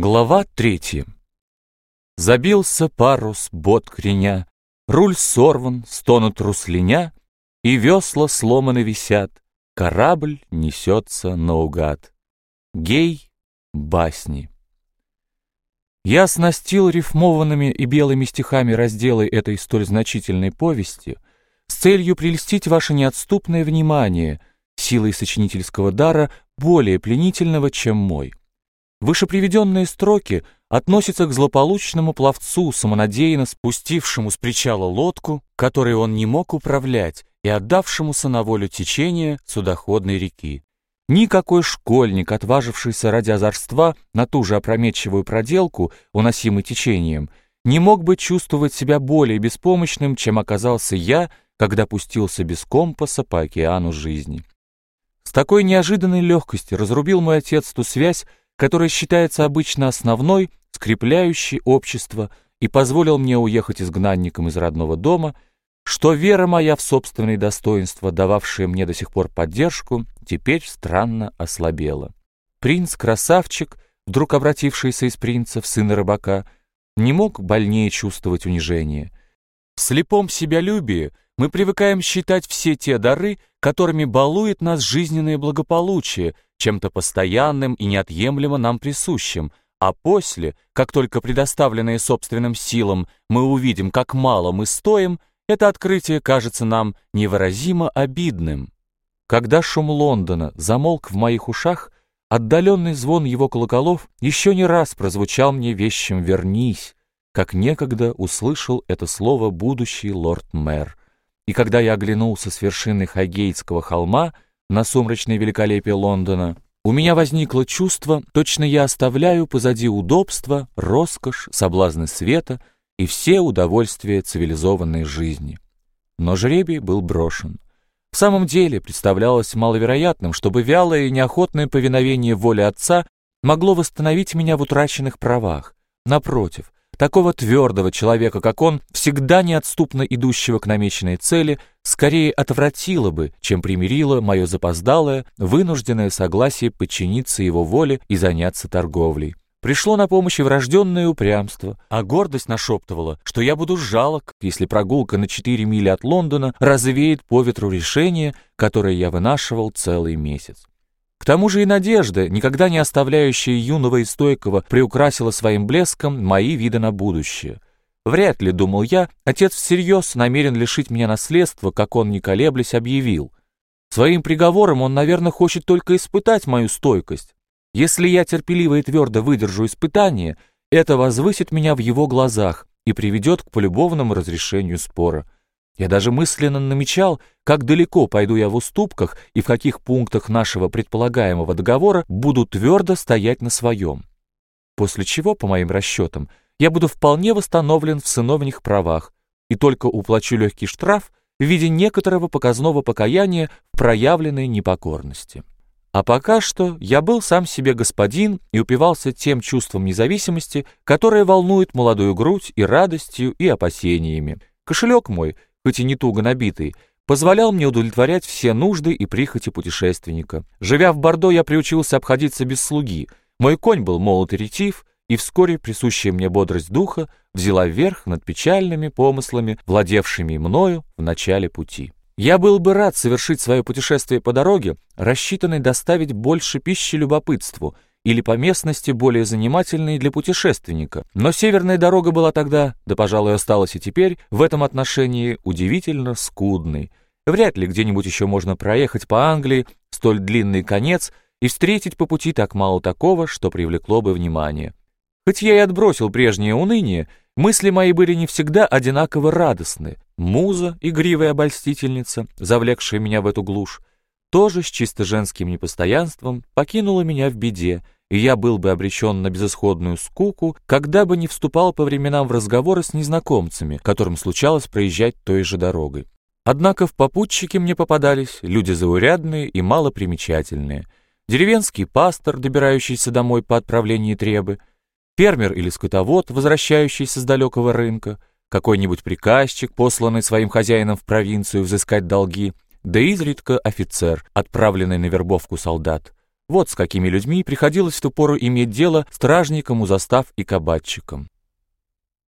Глава третья. Забился парус, бот креня, Руль сорван, стонут руслиня, И весла сломаны висят, Корабль несется наугад. Гей басни. Я оснастил рифмованными и белыми стихами разделы этой столь значительной повести с целью прельстить ваше неотступное внимание силой сочинительского дара более пленительного, чем мой. Вышеприведенные строки относятся к злополучному пловцу, самонадеянно спустившему с причала лодку, которой он не мог управлять, и отдавшемуся на волю течения судоходной реки. Никакой школьник, отважившийся ради озорства на ту же опрометчивую проделку, уносимый течением, не мог бы чувствовать себя более беспомощным, чем оказался я, когда пустился без компаса по океану жизни. С такой неожиданной легкостью разрубил мой отец ту связь, которая считается обычно основной, скрепляющей общество, и позволил мне уехать изгнанником из родного дома, что вера моя в собственные достоинства, дававшая мне до сих пор поддержку, теперь странно ослабела. Принц-красавчик, вдруг обратившийся из принца в сына рыбака, не мог больнее чувствовать унижение. В слепом себялюбии мы привыкаем считать все те дары, которыми балует нас жизненное благополучие, чем-то постоянным и неотъемлемо нам присущим, а после, как только предоставленные собственным силам, мы увидим, как мало мы стоим, это открытие кажется нам невыразимо обидным. Когда шум Лондона замолк в моих ушах, отдаленный звон его колоколов еще не раз прозвучал мне вещим «вернись», как некогда услышал это слово будущий лорд-мэр. И когда я оглянулся с вершины Хагейтского холма на сумрачное великолепие Лондона, у меня возникло чувство, точно я оставляю позади удобства, роскошь, соблазны света и все удовольствия цивилизованной жизни. Но жребий был брошен. В самом деле представлялось маловероятным, чтобы вялое и неохотное повиновение воле отца могло восстановить меня в утраченных правах. Напротив, Такого твердого человека, как он, всегда неотступно идущего к намеченной цели, скорее отвратило бы, чем примирило мое запоздалое, вынужденное согласие подчиниться его воле и заняться торговлей. Пришло на помощь и врожденное упрямство, а гордость нашептывала, что я буду жалок, если прогулка на 4 мили от Лондона развеет по ветру решение, которое я вынашивал целый месяц. Тому же и надежда, никогда не оставляющая юного и стойкого, приукрасила своим блеском мои виды на будущее. Вряд ли, думал я, отец всерьез намерен лишить меня наследства, как он, не колеблясь, объявил. Своим приговором он, наверное, хочет только испытать мою стойкость. Если я терпеливо и твердо выдержу испытание, это возвысит меня в его глазах и приведет к полюбовному разрешению спора. Я даже мысленно намечал, как далеко пойду я в уступках и в каких пунктах нашего предполагаемого договора буду твердо стоять на своем. После чего, по моим расчетам, я буду вполне восстановлен в сыновних правах и только уплачу легкий штраф в виде некоторого показного покаяния в проявленной непокорности. А пока что я был сам себе господин и упивался тем чувством независимости, которое волнует молодую грудь и радостью, и опасениями. Кошелек мой — хоть и не туго набитый, позволял мне удовлетворять все нужды и прихоти путешественника. Живя в Бордо, я приучился обходиться без слуги. Мой конь был молод и ретив, и вскоре присущая мне бодрость духа взяла верх над печальными помыслами, владевшими мною в начале пути. Я был бы рад совершить свое путешествие по дороге, рассчитанной доставить больше пищи любопытству — или по местности более занимательной для путешественника. Но северная дорога была тогда, да, пожалуй, осталась и теперь, в этом отношении удивительно скудной. Вряд ли где-нибудь еще можно проехать по Англии столь длинный конец и встретить по пути так мало такого, что привлекло бы внимание. Хоть я и отбросил прежнее уныние, мысли мои были не всегда одинаково радостны. Муза, игривая обольстительница, завлекшая меня в эту глушь, тоже с чисто женским непостоянством покинула меня в беде, и я был бы обречен на безысходную скуку, когда бы не вступал по временам в разговоры с незнакомцами, которым случалось проезжать той же дорогой. Однако в попутчике мне попадались люди заурядные и малопримечательные. Деревенский пастор, добирающийся домой по отправлении требы, фермер или скотовод, возвращающийся с далекого рынка, какой-нибудь приказчик, посланный своим хозяином в провинцию взыскать долги — да изредка офицер, отправленный на вербовку солдат. Вот с какими людьми приходилось в ту пору иметь дело стражникам у застав и кабачикам.